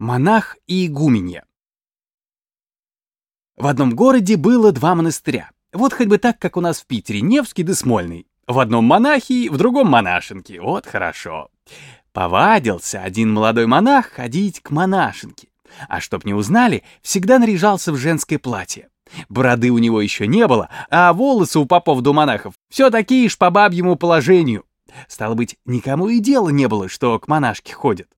Монах и игуменья. В одном городе было два монастыря. Вот хоть бы так, как у нас в Питере, Невский да Смольный. В одном монахи, в другом монашенки. Вот хорошо. Повадился один молодой монах ходить к монашенке. А чтоб не узнали, всегда наряжался в женское платье. Бороды у него еще не было, а волосы у попов до монахов все такие ж по бабьему положению. Стало быть, никому и дела не было, что к монашке ходят.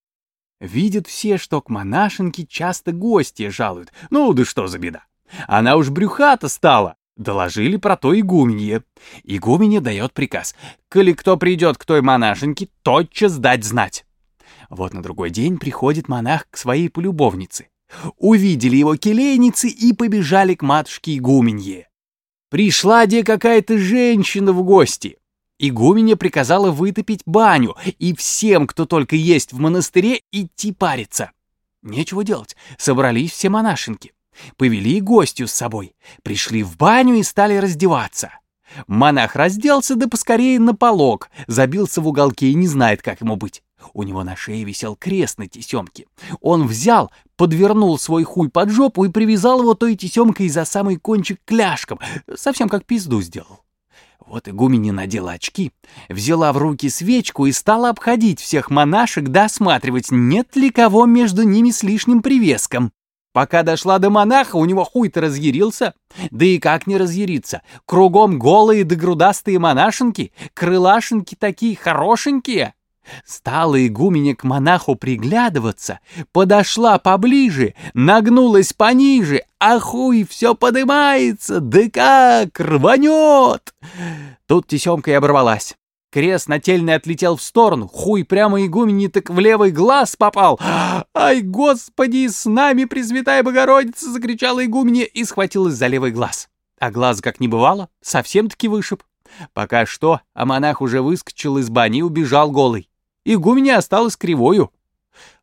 Видят все, что к монашенке часто гости жалуют. Ну, да что за беда. Она уж брюхата стала. Доложили про то игуменье. Игуменье дает приказ. Коли кто придет к той монашеньке, тотчас дать знать. Вот на другой день приходит монах к своей полюбовнице. Увидели его келейницы и побежали к матушке игуменье. Пришла где какая-то женщина в гости. Игуменя приказала вытопить баню и всем, кто только есть в монастыре, идти париться. Нечего делать, собрались все монашенки. Повели гостью с собой, пришли в баню и стали раздеваться. Монах разделся, да поскорее на полог, забился в уголке и не знает, как ему быть. У него на шее висел крест на тесемке. Он взял, подвернул свой хуй под жопу и привязал его той тесемкой за самый кончик кляшком, совсем как пизду сделал. Вот игуменя надела очки, взяла в руки свечку и стала обходить всех монашек досматривать, нет ли кого между ними с лишним привеском. Пока дошла до монаха, у него хуй-то разъярился. Да и как не разъяриться? Кругом голые да грудастые монашенки, крылашенки такие хорошенькие. Стала игуменя к монаху приглядываться, подошла поближе, нагнулась пониже, а хуй все подымается, да как рванет! Тут тесемка и оборвалась. Крест нательный отлетел в сторону, хуй прямо игумени так в левый глаз попал. «Ай, господи, с нами Пресвятая Богородица!» — закричала игуменя и схватилась за левый глаз. А глаз, как не бывало, совсем-таки вышиб. Пока что, а монах уже выскочил из бани и убежал голый. Игуменя осталась кривою.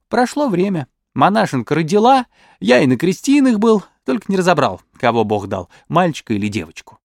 Прошло время. Монашенка родила, я и на крестинах был, только не разобрал, кого Бог дал, мальчика или девочку.